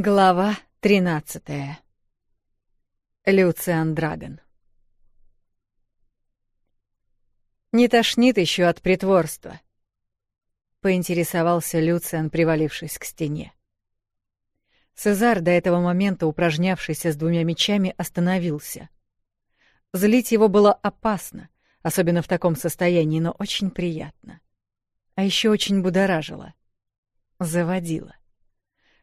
Глава 13. Люциан Драгон. Не тошнит еще от притворства. Поинтересовался Люциан, привалившись к стене. Цезар, до этого момента упражнявшийся с двумя мечами, остановился. Злить его было опасно, особенно в таком состоянии, но очень приятно. А еще очень будоражило. Заводило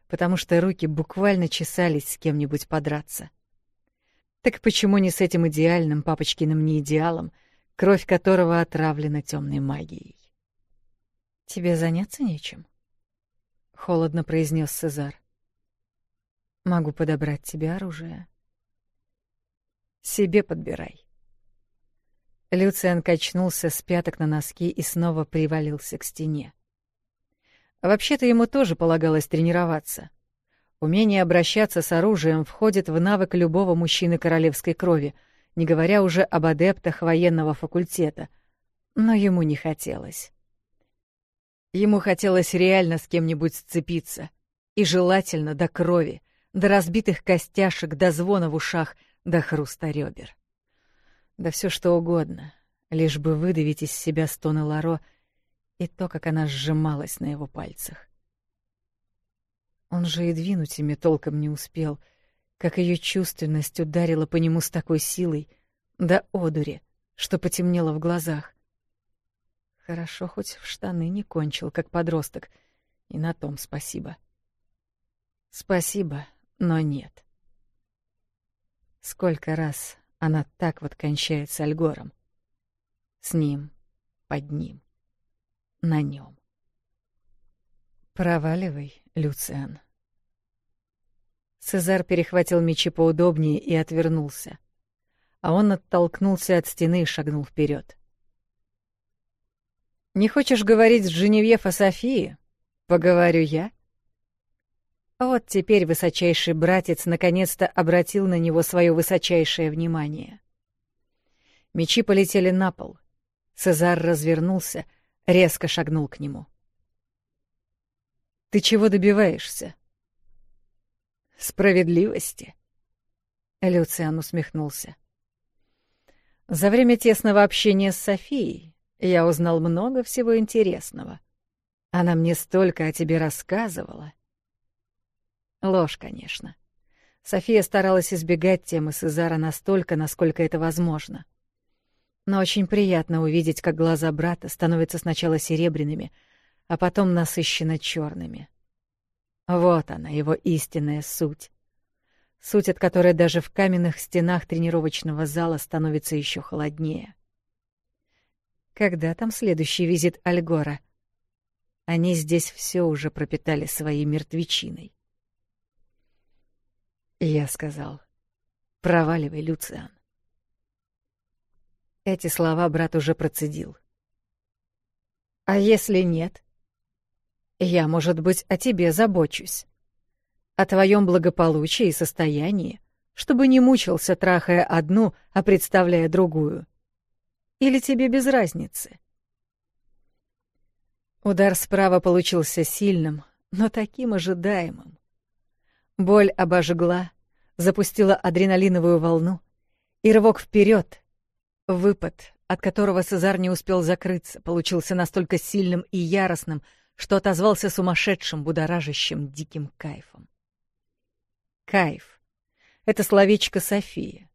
потому что руки буквально чесались с кем-нибудь подраться. Так почему не с этим идеальным папочкиным неидеалом, кровь которого отравлена темной магией? «Тебе заняться нечем?» — холодно произнес Сезар. «Могу подобрать тебе оружие». «Себе подбирай». Люциан качнулся с пяток на носки и снова привалился к стене. А вообще-то ему тоже полагалось тренироваться. Умение обращаться с оружием входит в навык любого мужчины королевской крови, не говоря уже об адептах военного факультета. Но ему не хотелось. Ему хотелось реально с кем-нибудь сцепиться. И желательно до крови, до разбитых костяшек, до звона в ушах, до хруста ребер. Да все что угодно, лишь бы выдавить из себя стоны Ларо — и то, как она сжималась на его пальцах. Он же и двинуть ими толком не успел, как ее чувственность ударила по нему с такой силой, да одури, что потемнело в глазах. Хорошо, хоть в штаны не кончил, как подросток, и на том спасибо. Спасибо, но нет. Сколько раз она так вот кончается с Альгором? С ним, под ним на нем. «Проваливай, Люциан». Цезар перехватил мечи поудобнее и отвернулся, а он оттолкнулся от стены и шагнул вперед. «Не хочешь говорить с Женевьев о Софии? Поговорю я». Вот теперь высочайший братец наконец-то обратил на него свое высочайшее внимание. Мечи полетели на пол. Цезар развернулся резко шагнул к нему. «Ты чего добиваешься?» «Справедливости?» Люциан усмехнулся. «За время тесного общения с Софией я узнал много всего интересного. Она мне столько о тебе рассказывала». Ложь, конечно. София старалась избегать темы Сезара настолько, насколько это возможно. — но очень приятно увидеть, как глаза брата становятся сначала серебряными, а потом насыщенно черными. Вот она, его истинная суть. Суть, от которой даже в каменных стенах тренировочного зала становится еще холоднее. Когда там следующий визит Альгора? Они здесь все уже пропитали своей мертвечиной. Я сказал, проваливай, Люциан. Эти слова брат уже процедил. «А если нет?» «Я, может быть, о тебе забочусь. О твоем благополучии и состоянии, чтобы не мучился, трахая одну, а представляя другую. Или тебе без разницы?» Удар справа получился сильным, но таким ожидаемым. Боль обожгла, запустила адреналиновую волну, и рывок вперед, Выпад, от которого Сезар не успел закрыться, получился настолько сильным и яростным, что отозвался сумасшедшим, будоражащим, диким кайфом. Кайф. Это словечко София.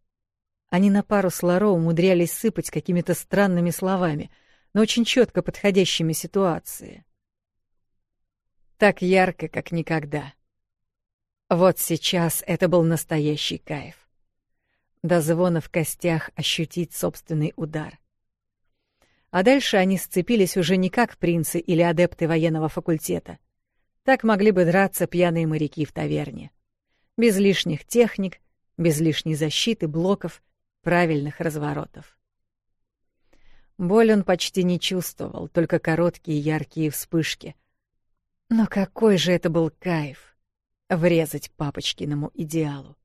Они на пару с Ларо умудрялись сыпать какими-то странными словами, но очень четко подходящими ситуации. Так ярко, как никогда. Вот сейчас это был настоящий кайф до звона в костях ощутить собственный удар. А дальше они сцепились уже не как принцы или адепты военного факультета. Так могли бы драться пьяные моряки в таверне. Без лишних техник, без лишней защиты, блоков, правильных разворотов. Боль он почти не чувствовал, только короткие яркие вспышки. Но какой же это был кайф — врезать папочкиному идеалу!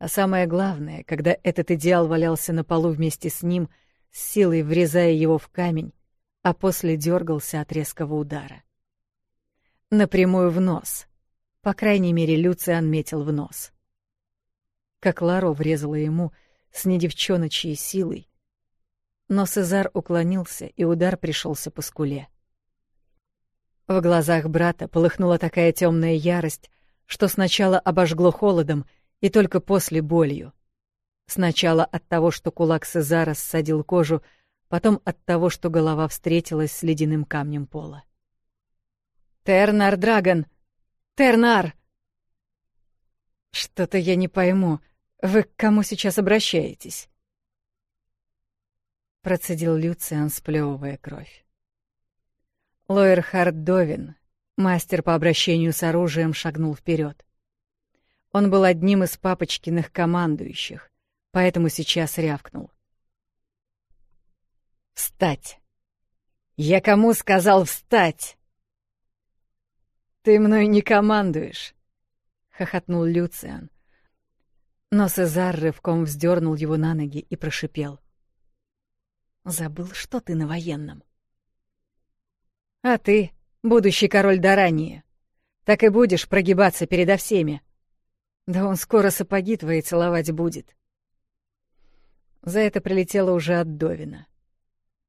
А самое главное, когда этот идеал валялся на полу вместе с ним, с силой врезая его в камень, а после дергался от резкого удара. Напрямую в нос. По крайней мере, Люциан метил в нос. Как Ларо врезала ему с недевчоночьей силой. Но Сезар уклонился, и удар пришелся по скуле. В глазах брата полыхнула такая темная ярость, что сначала обожгло холодом — и только после болью. Сначала от того, что кулак Сезара ссадил кожу, потом от того, что голова встретилась с ледяным камнем пола. «Тернар Драгон! Тернар!» «Что-то я не пойму. Вы к кому сейчас обращаетесь?» Процедил Люциан, сплевывая кровь. Лоэр Довин, мастер по обращению с оружием, шагнул вперед. Он был одним из папочкиных командующих, поэтому сейчас рявкнул. «Встать! Я кому сказал встать?» «Ты мной не командуешь!» — хохотнул Люциан. Но Сезар рывком вздернул его на ноги и прошипел. «Забыл, что ты на военном». «А ты, будущий король Дарании, так и будешь прогибаться передо всеми!» Да он скоро сапоги твои целовать будет. За это прилетело уже от Довина.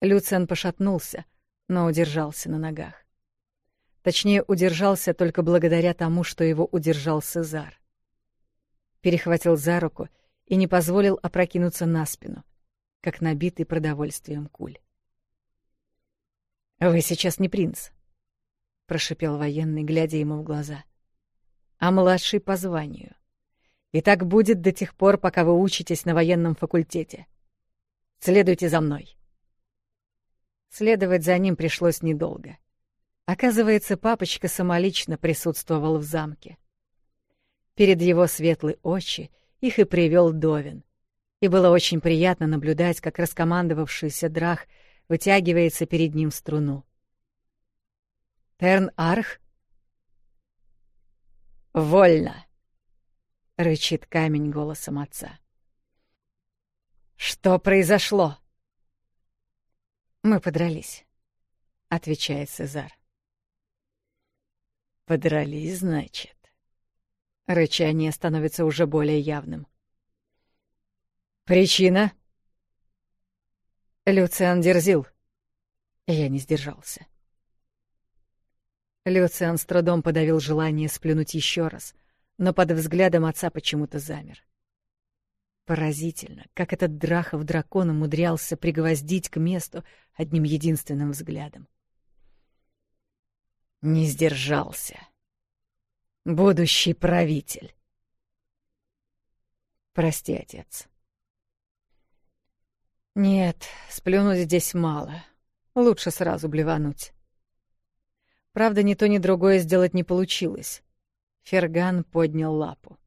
Люцен пошатнулся, но удержался на ногах. Точнее, удержался только благодаря тому, что его удержал Сезар. Перехватил за руку и не позволил опрокинуться на спину, как набитый продовольствием куль. «Вы сейчас не принц», — прошипел военный, глядя ему в глаза, — «а младший по званию. И так будет до тех пор, пока вы учитесь на военном факультете. Следуйте за мной. Следовать за ним пришлось недолго. Оказывается, папочка самолично присутствовал в замке. Перед его светлые очи их и привел Довин. И было очень приятно наблюдать, как раскомандовавшийся Драх вытягивается перед ним в струну. «Терн-Арх?» «Вольно!» — рычит камень голосом отца. «Что произошло?» «Мы подрались», — отвечает Сезар. «Подрались, значит?» Рычание становится уже более явным. «Причина?» «Люциан дерзил». Я не сдержался. Люциан с трудом подавил желание сплюнуть еще раз, но под взглядом отца почему-то замер. Поразительно, как этот Драхов дракон умудрялся пригвоздить к месту одним единственным взглядом. Не сдержался. Будущий правитель. Прости, отец. Нет, сплюнуть здесь мало. Лучше сразу блевануть. Правда, ни то, ни другое сделать не получилось. Ферган поднял лапу.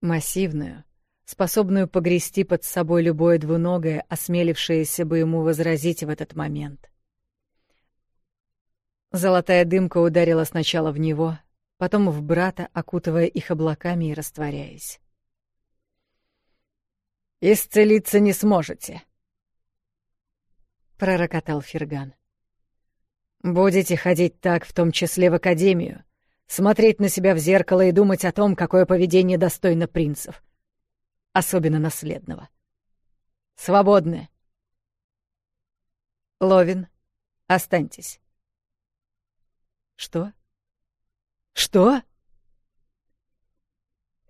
Массивную, способную погрести под собой любое двуногое, осмелившееся бы ему возразить в этот момент. Золотая дымка ударила сначала в него, потом в брата, окутывая их облаками и растворяясь. «Исцелиться не сможете», — пророкотал Ферган. Будете ходить так, в том числе в академию, смотреть на себя в зеркало и думать о том, какое поведение достойно принцев, особенно наследного. Свободны. Ловин, останьтесь. Что? Что?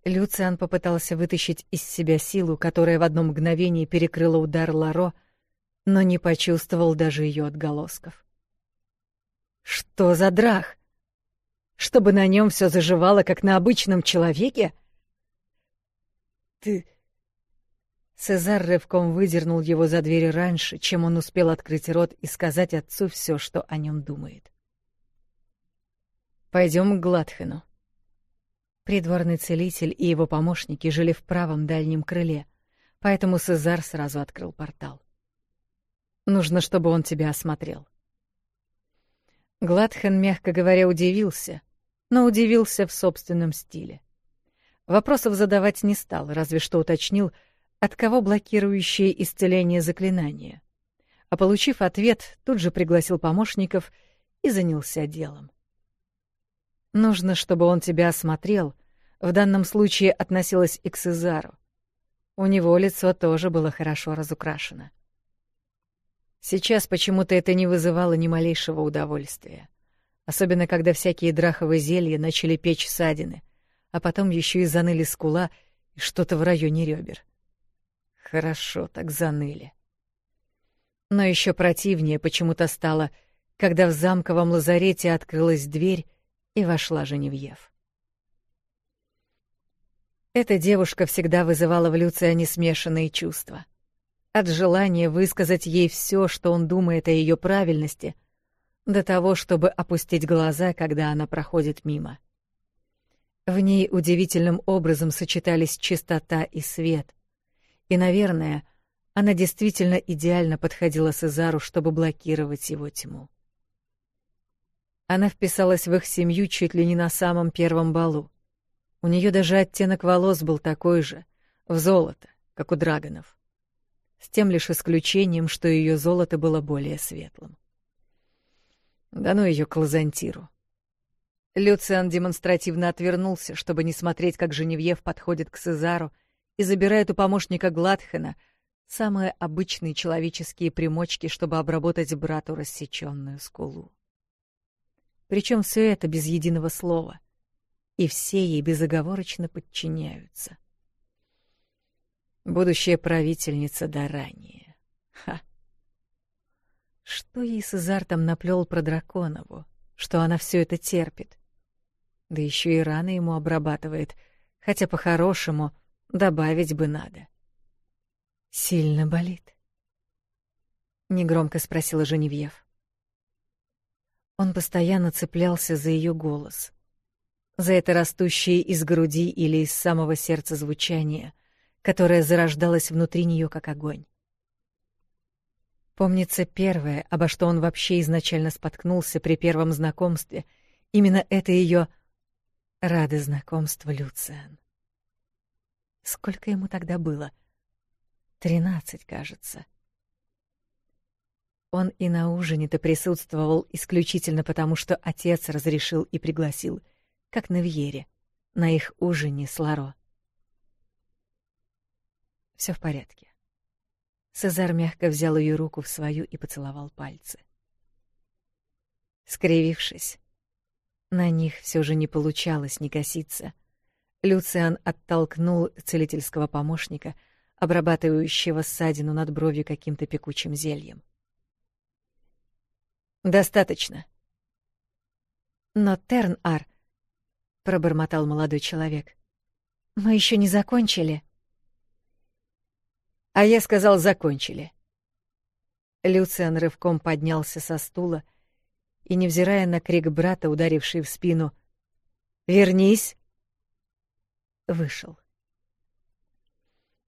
Люциан попытался вытащить из себя силу, которая в одно мгновение перекрыла удар Ларо, но не почувствовал даже ее отголосков. Что за драх? Чтобы на нем все заживало, как на обычном человеке? Ты... Цезар рывком выдернул его за дверь раньше, чем он успел открыть рот и сказать отцу все, что о нем думает. Пойдем к Гладхену. Придворный целитель и его помощники жили в правом дальнем крыле, поэтому Сезар сразу открыл портал. «Нужно, чтобы он тебя осмотрел», Гладхен, мягко говоря, удивился, но удивился в собственном стиле. Вопросов задавать не стал, разве что уточнил, от кого блокирующее исцеление заклинания. А получив ответ, тут же пригласил помощников и занялся делом. Нужно, чтобы он тебя осмотрел, в данном случае относилось и к Сезару. У него лицо тоже было хорошо разукрашено. Сейчас почему-то это не вызывало ни малейшего удовольствия. Особенно, когда всякие драховые зелья начали печь ссадины, а потом еще и заныли скула и что-то в районе ребер. Хорошо так заныли. Но еще противнее почему-то стало, когда в замковом лазарете открылась дверь и вошла Женевьев. Эта девушка всегда вызывала в Люция несмешанные чувства — от желания высказать ей все, что он думает о ее правильности, до того, чтобы опустить глаза, когда она проходит мимо. В ней удивительным образом сочетались чистота и свет. И, наверное, она действительно идеально подходила Сезару, чтобы блокировать его тьму. Она вписалась в их семью чуть ли не на самом первом балу. У нее даже оттенок волос был такой же, в золото, как у драгонов с тем лишь исключением, что ее золото было более светлым. Да ну ее к лазантиру. Люциан демонстративно отвернулся, чтобы не смотреть, как Женевьев подходит к Сезару и забирает у помощника Гладхена самые обычные человеческие примочки, чтобы обработать брату рассеченную скулу. Причем все это без единого слова, и все ей безоговорочно подчиняются — Будущая правительница Дарания. Ха! Что ей с азартом наплел про Драконову, что она все это терпит? Да еще и раны ему обрабатывает, хотя по-хорошему добавить бы надо. «Сильно болит?» — негромко спросила Женевьев. Он постоянно цеплялся за ее голос, за это растущее из груди или из самого сердца звучание — которая зарождалась внутри нее как огонь. Помнится первое, обо что он вообще изначально споткнулся при первом знакомстве, именно это ее «Рады знакомству, Люциан». Сколько ему тогда было? Тринадцать, кажется. Он и на ужине-то присутствовал исключительно потому, что отец разрешил и пригласил, как на Вьере, на их ужине с Ларо. Все в порядке. Сезар мягко взял ее руку в свою и поцеловал пальцы. Скривившись, на них все же не получалось не коситься. Люциан оттолкнул целительского помощника, обрабатывающего ссадину над бровью каким-то пекучим зельем. «Достаточно». «Но, Терн-Ар», — пробормотал молодой человек, — «мы еще не закончили». А я сказал, закончили. Люциан рывком поднялся со стула и, невзирая на крик брата, ударивший в спину, «Вернись!» вышел.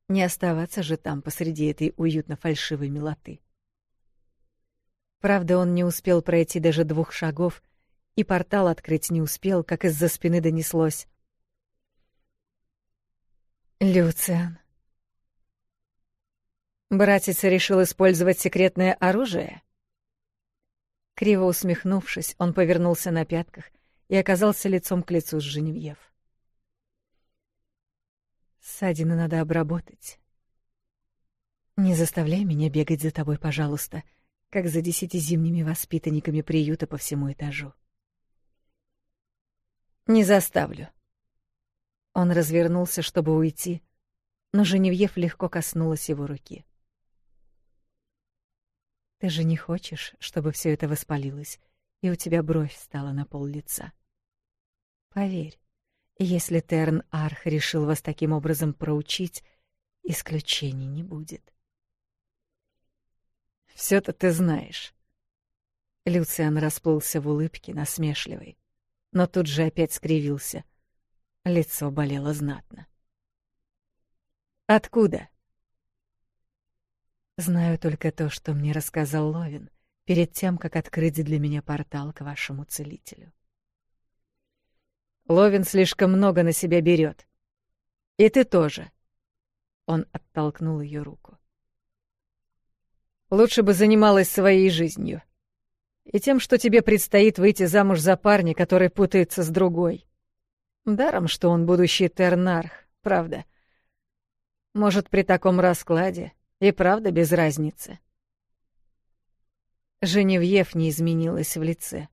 Не оставаться же там посреди этой уютно фальшивой милоты. Правда, он не успел пройти даже двух шагов, и портал открыть не успел, как из-за спины донеслось. «Люциан!» Братец решил использовать секретное оружие? Криво усмехнувшись, он повернулся на пятках и оказался лицом к лицу с Женевьев. «Ссадины надо обработать. Не заставляй меня бегать за тобой, пожалуйста, как за десяти зимними воспитанниками приюта по всему этажу». «Не заставлю». Он развернулся, чтобы уйти, но Женевьев легко коснулась его руки. — ты же не хочешь, чтобы все это воспалилось, и у тебя бровь стала на пол лица. Поверь, если Терн Арх решил вас таким образом проучить, исключений не будет. все это ты знаешь. Люциан расплылся в улыбке насмешливой, но тут же опять скривился. Лицо болело знатно. Откуда? Знаю только то, что мне рассказал Ловин перед тем, как открыть для меня портал к вашему целителю. Ловин слишком много на себя берет. И ты тоже. Он оттолкнул ее руку. Лучше бы занималась своей жизнью и тем, что тебе предстоит выйти замуж за парня, который путается с другой. Даром, что он будущий тернарх, правда. Может, при таком раскладе и правда без разницы. Женевьев не изменилась в лице.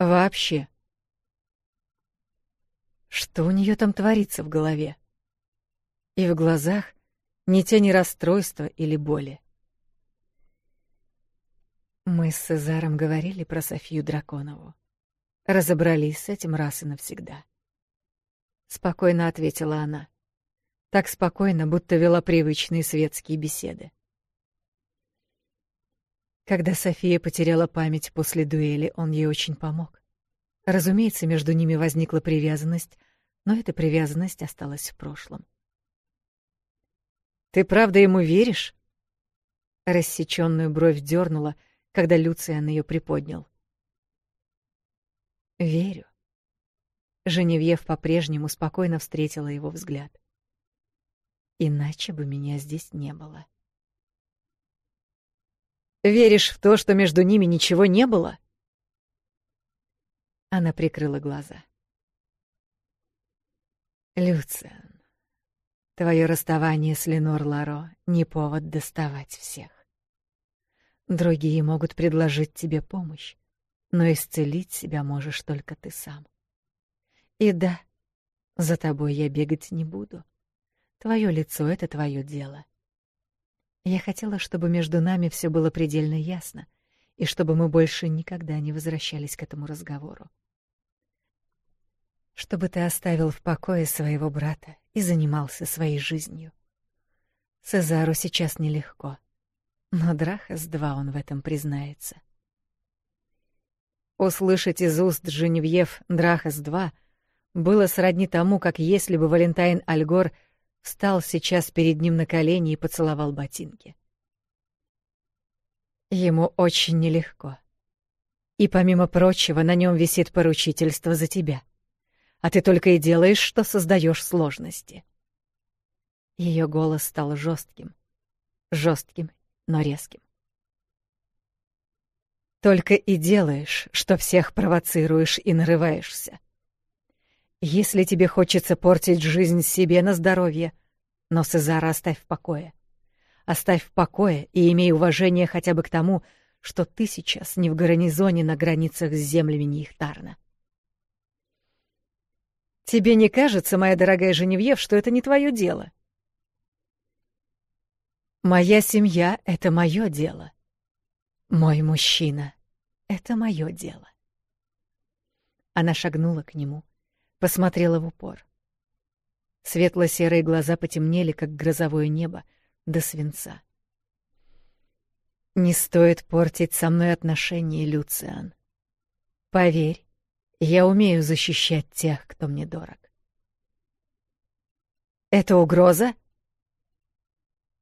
Вообще. Что у нее там творится в голове? И в глазах ни тени расстройства или боли. Мы с Цезаром говорили про Софию Драконову. Разобрались с этим раз и навсегда. Спокойно ответила она так спокойно, будто вела привычные светские беседы. Когда София потеряла память после дуэли, он ей очень помог. Разумеется, между ними возникла привязанность, но эта привязанность осталась в прошлом. Ты правда ему веришь? Рассечённую бровь дёрнула, когда Люциан её приподнял. Верю. Женевьев по-прежнему спокойно встретила его взгляд. Иначе бы меня здесь не было. Веришь в то, что между ними ничего не было? Она прикрыла глаза. Люциан, твое расставание с Ленор Ларо не повод доставать всех. Другие могут предложить тебе помощь, но исцелить себя можешь только ты сам. И да, за тобой я бегать не буду. Твое лицо — это твое дело. Я хотела, чтобы между нами все было предельно ясно, и чтобы мы больше никогда не возвращались к этому разговору. Чтобы ты оставил в покое своего брата и занимался своей жизнью. Сезару сейчас нелегко, но Драхас-2 он в этом признается. Услышать из уст Женевьев «Драхас-2» было сродни тому, как если бы Валентайн Альгор — встал сейчас перед ним на колени и поцеловал ботинки. Ему очень нелегко. И, помимо прочего, на нем висит поручительство за тебя. А ты только и делаешь, что создаешь сложности. Ее голос стал жестким. Жестким, но резким. Только и делаешь, что всех провоцируешь и нарываешься. Если тебе хочется портить жизнь себе на здоровье, но Сезара оставь в покое. Оставь в покое и имей уважение хотя бы к тому, что ты сейчас не в гарнизоне на границах с землями Нихтарна. Тебе не кажется, моя дорогая Женевьев, что это не твое дело? Моя семья — это мое дело. Мой мужчина — это мое дело. Она шагнула к нему, посмотрела в упор. Светло-серые глаза потемнели, как грозовое небо, до свинца. «Не стоит портить со мной отношения, Люциан. Поверь, я умею защищать тех, кто мне дорог». «Это угроза?»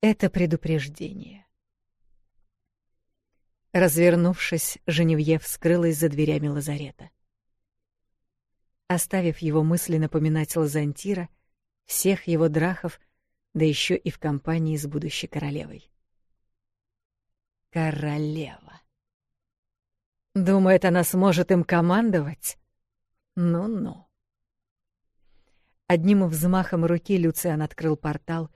«Это предупреждение». Развернувшись, Женевье вскрылась за дверями лазарета оставив его мысли напоминать Лазантира, всех его драхов, да еще и в компании с будущей королевой. Королева. Думает, она сможет им командовать? Ну-ну. Одним взмахом руки Люциан открыл портал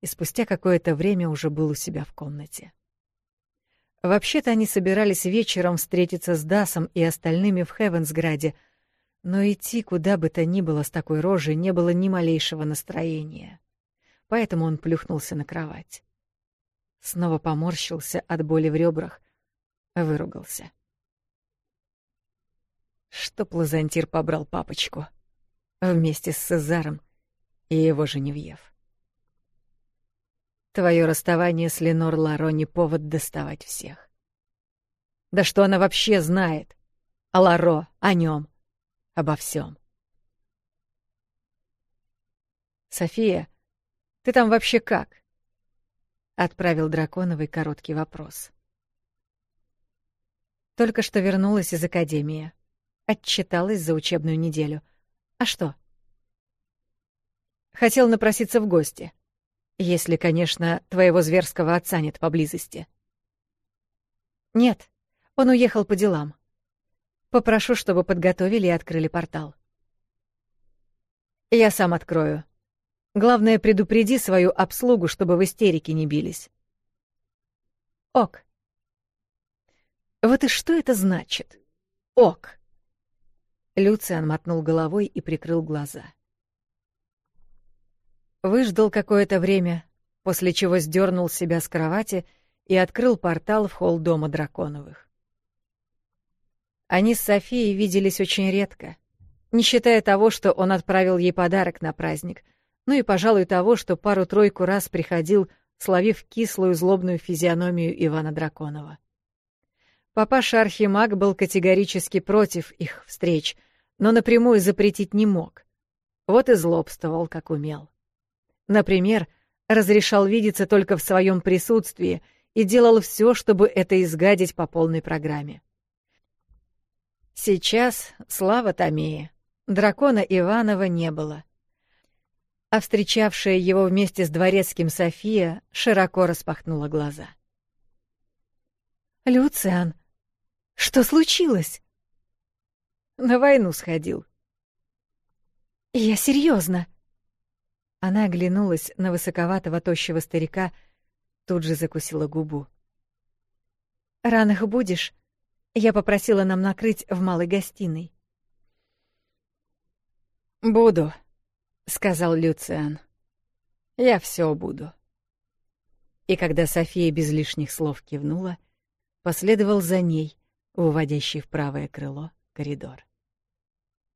и спустя какое-то время уже был у себя в комнате. Вообще-то они собирались вечером встретиться с Дасом и остальными в Хевенсграде — но идти куда бы то ни было с такой рожей не было ни малейшего настроения. Поэтому он плюхнулся на кровать. Снова поморщился от боли в ребрах, выругался. Что Плазантир побрал папочку вместе с Цезаром и его Женевьев. Твое расставание с Ленор Ларо не повод доставать всех. Да что она вообще знает? О Ларо, о нем, обо всем. «София, ты там вообще как?» — отправил Драконовый короткий вопрос. Только что вернулась из академии. Отчиталась за учебную неделю. А что? Хотел напроситься в гости. Если, конечно, твоего зверского отца нет поблизости. Нет, он уехал по делам. Попрошу, чтобы подготовили и открыли портал. Я сам открою. Главное, предупреди свою обслугу, чтобы в истерике не бились. Ок. Вот и что это значит? Ок. Люциан мотнул головой и прикрыл глаза. Выждал какое-то время, после чего сдернул себя с кровати и открыл портал в холл дома Драконовых. Они с Софией виделись очень редко, не считая того, что он отправил ей подарок на праздник, ну и, пожалуй, того, что пару-тройку раз приходил, словив кислую злобную физиономию Ивана Драконова. Папаша Архимаг был категорически против их встреч, но напрямую запретить не мог. Вот и злобствовал, как умел. Например, разрешал видеться только в своем присутствии и делал все, чтобы это изгадить по полной программе. Сейчас слава Томии. Дракона Иванова не было. А встречавшая его вместе с дворецким София широко распахнула глаза. «Люциан, что случилось?» «На войну сходил». «Я серьезно. Она оглянулась на высоковатого тощего старика, тут же закусила губу. Раных будешь?» Я попросила нам накрыть в малой гостиной. «Буду», — сказал Люциан. «Я все буду». И когда София без лишних слов кивнула, последовал за ней, выводящий в правое крыло коридор.